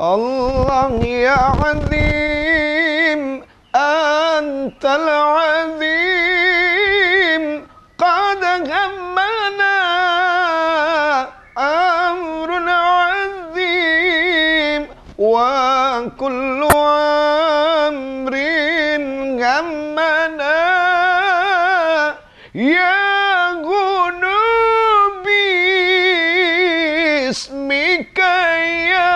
الله يا عظيم أنت العظيم قد همنا أمر عظيم وكل أمر همنا. يا غنوبي اسمك يا